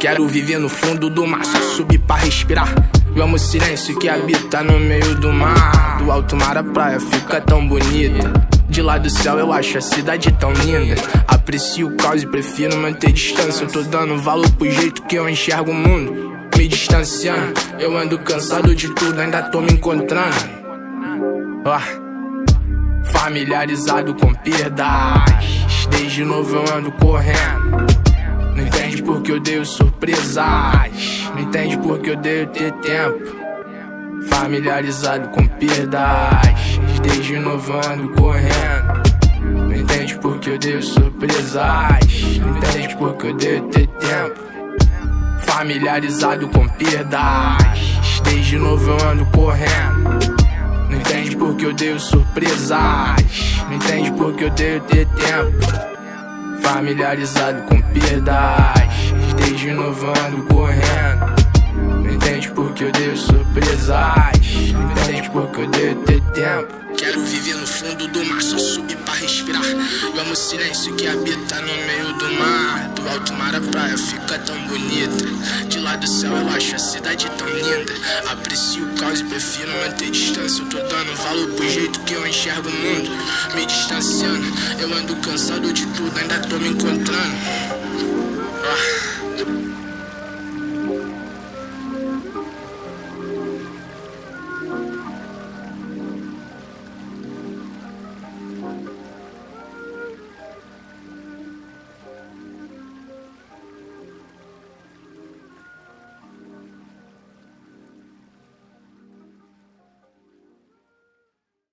Quero viver no fundo do mar, só subir pra respirar. Eu amo silêncio que habita no meio do mar. Do alto mar a praia fica tão bonita. De lá do céu eu acho a cidade tão linda. Aprecio o caos e prefiro manter distância. Eu tô dando valor pro jeito que eu enxergo o mundo. Me distanciando, eu ando cansado de tudo, ainda tô me encontrando. Oh. Familiarizado com perdas. Desde novo eu ando correndo. Não entende porque eu dei surpresas. Não entende porque eu dei ter tempo. Familiarizado com perdas. Desde novo ando correndo. Não entende porque eu dei surpresas. Não entende porque eu dei ter tempo. Familiarizado com perdas. Desde novo eu ando correndo. Não entende porque eu dei surpresas. Não entende porque eu dei ter tempo. Familiarizado com perdas Desde novo ando correndo Não entende porque eu dei surpresas Não entende porque eu dei ter tempo Quero viver no fundo do mar, só subir pra respirar. Eu amo o silêncio que habita no meio do mar. Do alto mar a praia fica tão bonita. De lá do céu eu acho a cidade tão linda. Aprecio o caos e prefiro manter distância. Eu tô dando valor pro jeito que eu enxergo o mundo. Me distanciando, eu ando cansado de tudo, ainda tô me encontrando.